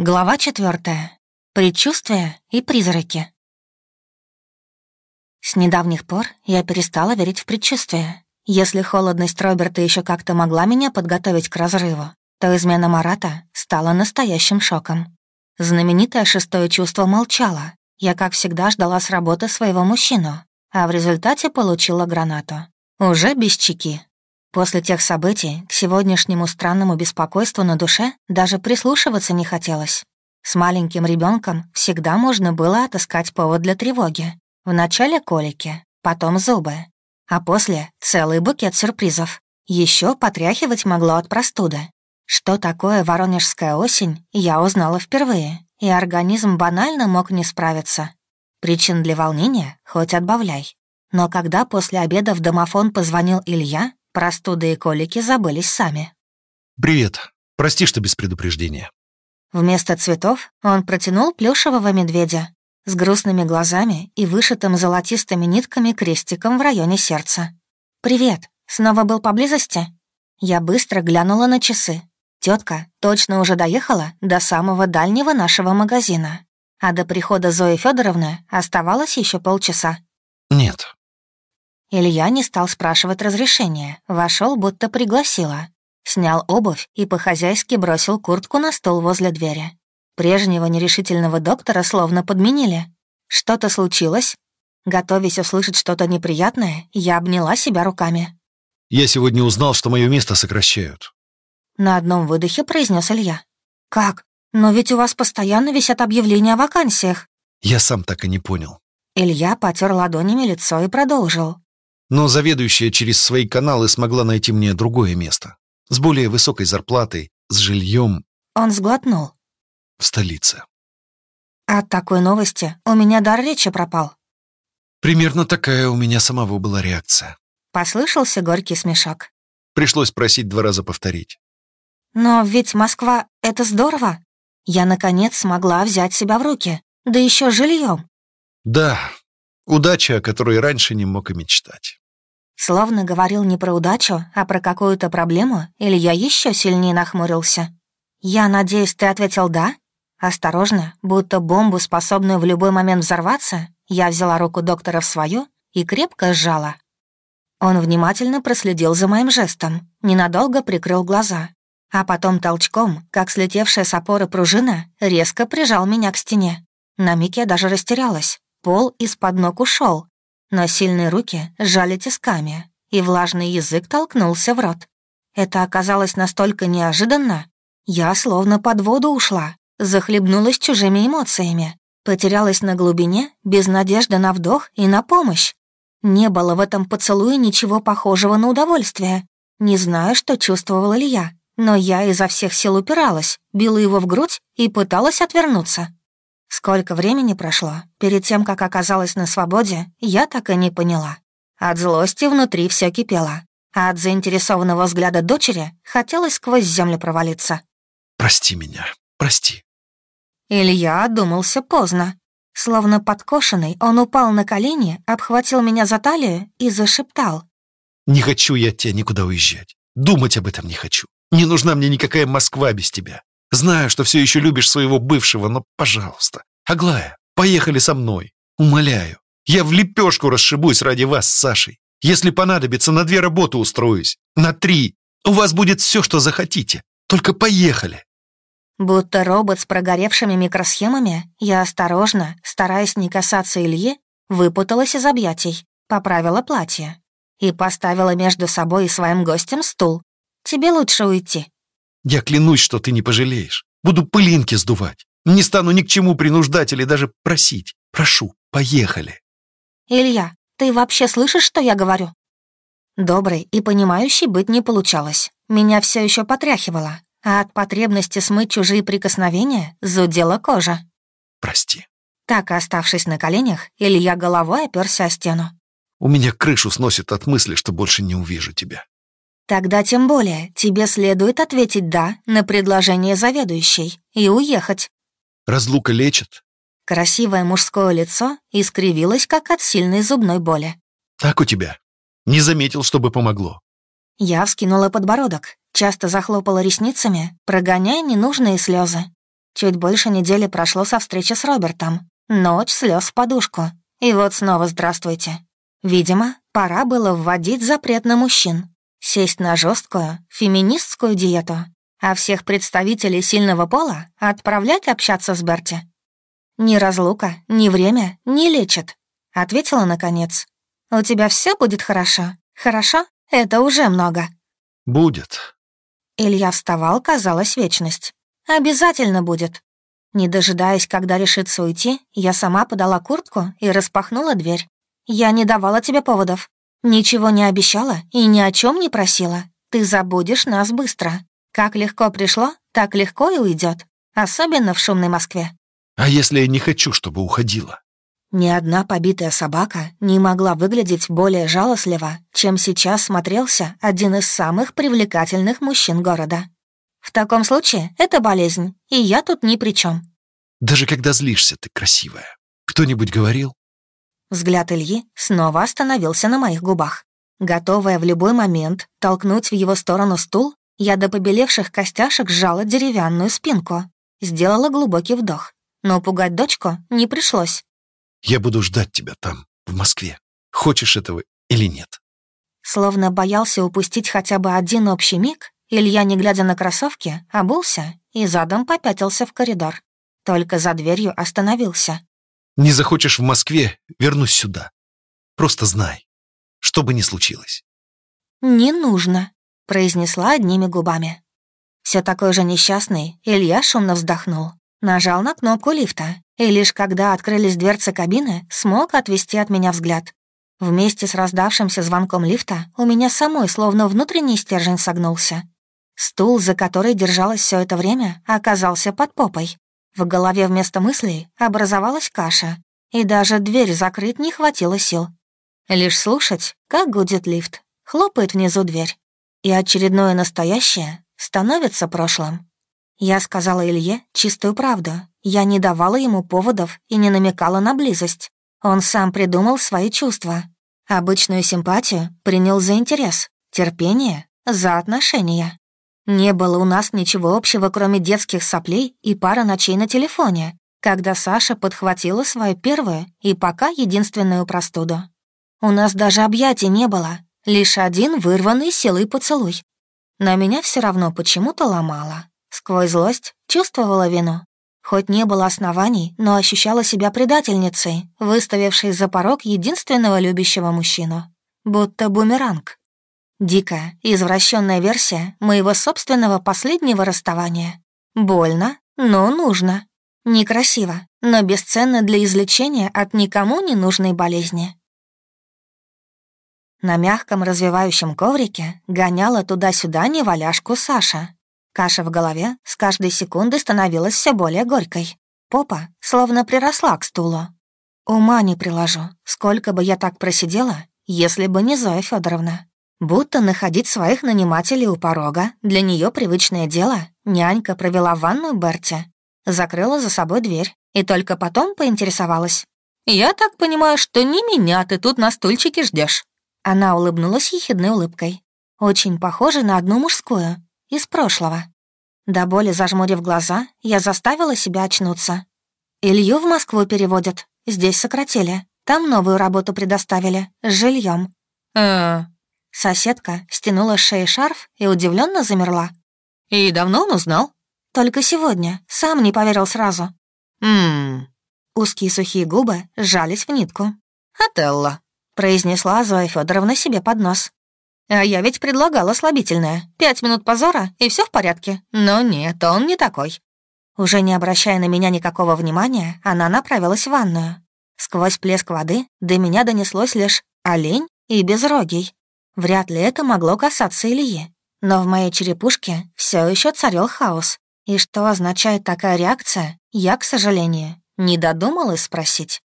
Глава четвертая. Предчувствия и призраки. С недавних пор я перестала верить в предчувствия. Если холодность Роберта еще как-то могла меня подготовить к разрыву, то измена Марата стала настоящим шоком. Знаменитое шестое чувство молчало. Я, как всегда, ждала с работы своего мужчину, а в результате получила гранату. Уже без чеки. После тех событий к сегодняшнему странному беспокойству на душе даже прислушиваться не хотелось. С маленьким ребенком всегда можно было отыскать повод для тревоги. Вначале колики, потом зубы, а после целый букет сюрпризов. Еще потряхивать могло от простуды. Что такое воронежская осень, я узнала впервые, и организм банально мог не справиться. Причин для волнения хоть отбавляй. Но когда после обеда в домофон позвонил Илья, Простуды и колики забылись сами. «Привет. Прости, что без предупреждения». Вместо цветов он протянул плюшевого медведя с грустными глазами и вышитым золотистыми нитками крестиком в районе сердца. «Привет. Снова был поблизости?» Я быстро глянула на часы. Тетка точно уже доехала до самого дальнего нашего магазина, а до прихода Зои Федоровны оставалось еще полчаса. «Нет, Илья не стал спрашивать разрешения, вошел, будто пригласила. Снял обувь и по-хозяйски бросил куртку на стол возле двери. Прежнего нерешительного доктора словно подменили. Что-то случилось? Готовясь услышать что-то неприятное, я обняла себя руками. «Я сегодня узнал, что мое место сокращают». На одном выдохе произнес Илья. «Как? Но ведь у вас постоянно висят объявления о вакансиях». Я сам так и не понял. Илья потер ладонями лицо и продолжил но заведующая через свои каналы смогла найти мне другое место. С более высокой зарплатой, с жильем. Он сглотнул. В столице. От такой новости у меня дар речи пропал. Примерно такая у меня самого была реакция. Послышался горький смешок. Пришлось просить два раза повторить. Но ведь Москва — это здорово. Я, наконец, смогла взять себя в руки, да еще жильем. Да, удача, о которой раньше не мог и мечтать. Словно говорил не про удачу, а про какую-то проблему, или я еще сильнее нахмурился. «Я надеюсь, ты ответил «да»?» Осторожно, будто бомбу, способную в любой момент взорваться, я взяла руку доктора в свою и крепко сжала. Он внимательно проследил за моим жестом, ненадолго прикрыл глаза, а потом толчком, как слетевшая с опоры пружина, резко прижал меня к стене. На миг я даже растерялась. Пол из-под ног ушел, но сильные руки сжали тисками, и влажный язык толкнулся в рот. Это оказалось настолько неожиданно. Я словно под воду ушла, захлебнулась чужими эмоциями, потерялась на глубине, без надежды на вдох и на помощь. Не было в этом поцелуе ничего похожего на удовольствие. Не знаю, что чувствовала ли я, но я изо всех сил упиралась, била его в грудь и пыталась отвернуться. Сколько времени прошло, перед тем, как оказалась на свободе, я так и не поняла. От злости внутри все кипело, а от заинтересованного взгляда дочери хотелось сквозь землю провалиться. «Прости меня, прости». Илья одумался поздно. Словно подкошенный, он упал на колени, обхватил меня за талию и зашептал. «Не хочу я от тебя никуда уезжать. Думать об этом не хочу. Не нужна мне никакая Москва без тебя. Знаю, что все еще любишь своего бывшего, но, пожалуйста, Аглая, поехали со мной. Умоляю. Я в лепешку расшибусь ради вас с Сашей. Если понадобится, на две работы устроюсь. На три. У вас будет все, что захотите. Только поехали. Будто робот с прогоревшими микросхемами, я осторожно, стараясь не касаться Ильи, выпуталась из объятий, поправила платье и поставила между собой и своим гостем стул. «Тебе лучше уйти». Я клянусь, что ты не пожалеешь. Буду пылинки сдувать. Не стану ни к чему принуждать или даже просить. Прошу, поехали. Илья, ты вообще слышишь, что я говорю? Добрый и понимающий быть не получалось. Меня все еще потряхивало, а от потребности смыть чужие прикосновения зудела кожа. Прости. Так, оставшись на коленях, Илья головой оперся о стену. У меня крышу сносит от мысли, что больше не увижу тебя. Тогда тем более тебе следует ответить «да» на предложение заведующей и уехать. Разлука лечит? Красивое мужское лицо искривилось, как от сильной зубной боли. Так у тебя? Не заметил, чтобы помогло. Я вскинула подбородок, часто захлопала ресницами, прогоняя ненужные слезы. Чуть больше недели прошло со встречи с Робертом. Ночь слез в подушку. И вот снова здравствуйте. Видимо, пора было вводить запрет на мужчин. Сесть на жесткую феминистскую диету, а всех представителей сильного пола отправлять общаться с Берти. «Ни разлука, ни время не лечат», — ответила наконец. «У тебя все будет хорошо. Хорошо? Это уже много». «Будет». Илья вставал, казалось, вечность. «Обязательно будет». Не дожидаясь, когда решится уйти, я сама подала куртку и распахнула дверь. «Я не давала тебе поводов. Ничего не обещала и ни о чем не просила. Ты забудешь нас быстро. Как легко пришло, так легко и уйдет. Особенно в шумной Москве». «А если я не хочу, чтобы уходила?» Ни одна побитая собака не могла выглядеть более жалостливо, чем сейчас смотрелся один из самых привлекательных мужчин города. В таком случае это болезнь, и я тут ни при чем. Даже когда злишься, ты красивая. Кто-нибудь говорил? Взгляд Ильи снова остановился на моих губах. Готовая в любой момент толкнуть в его сторону стул, я до побелевших костяшек сжала деревянную спинку. Сделала глубокий вдох. Но пугать дочку не пришлось. «Я буду ждать тебя там, в Москве. Хочешь этого или нет?» Словно боялся упустить хотя бы один общий миг, Илья, не глядя на кроссовки, обулся и задом попятился в коридор. Только за дверью остановился. «Не захочешь в Москве, вернусь сюда. Просто знай, что бы ни случилось». «Не нужно», — произнесла одними губами. Все такой же несчастный, Илья шумно вздохнул. Нажал на кнопку лифта, и лишь когда открылись дверцы кабины, смог отвести от меня взгляд. Вместе с раздавшимся звонком лифта у меня самой словно внутренний стержень согнулся. Стул, за который держалась все это время, оказался под попой. В голове вместо мыслей образовалась каша, и даже дверь закрыть не хватило сил. Лишь слушать, как гудит лифт, хлопает внизу дверь, и очередное настоящее становится прошлым. Я сказала Илье чистую правду. Я не давала ему поводов и не намекала на близость. Он сам придумал свои чувства. Обычную симпатию принял за интерес, терпение — за отношения. Не было у нас ничего общего, кроме детских соплей и пара ночей на телефоне, когда Саша подхватила свою первую и пока единственную простуду. У нас даже объятий не было, лишь один вырванный силой поцелуй. Но меня все равно почему-то ломало. Сквозь злость чувствовала вину. Хоть не было оснований, но ощущала себя предательницей, выставившей за порог единственного любящего мужчину. Будто бумеранг. Дикая, извращенная версия моего собственного последнего расставания. Больно, но нужно. Некрасиво, но бесценно для излечения от никому не нужной болезни. На мягком развивающем коврике гоняла туда-сюда неваляшку Саша. Каша в голове с каждой секундой становилась все более горькой. Попа словно приросла к стулу. Ума не приложу, сколько бы я так просидела, если бы не Зоя Федоровна. Будто находить своих нанимателей у порога для нее привычное дело, нянька провела в ванную Берти, закрыла за собой дверь и только потом поинтересовалась. «Я так понимаю, что не меня ты тут на стульчике ждешь. Она улыбнулась ехидной улыбкой, очень похожей на одну мужскую, из прошлого. До боли зажмурив глаза, я заставила себя очнуться. Илью в Москву переводят, здесь сократили, там новую работу предоставили, с жильем. «Э, Соседка стянула с шеи шарф и удивленно замерла. «И давно он узнал?» «Только сегодня. Сам не поверил сразу». «Ммм...» Узкие сухие губы сжались в нитку. «Отелло», — произнесла Зоя Федоровна себе под нос. «А я ведь предлагала слабительное. Пять минут позора, и все в порядке. Но нет, он не такой». Уже не обращая на меня никакого внимания, она направилась в ванную. Сквозь плеск воды до меня донеслось лишь олень и безрогий. Вряд ли это могло касаться Ильи. Но в моей черепушке все еще царил хаос. И что означает такая реакция, я, к сожалению, не додумалась спросить.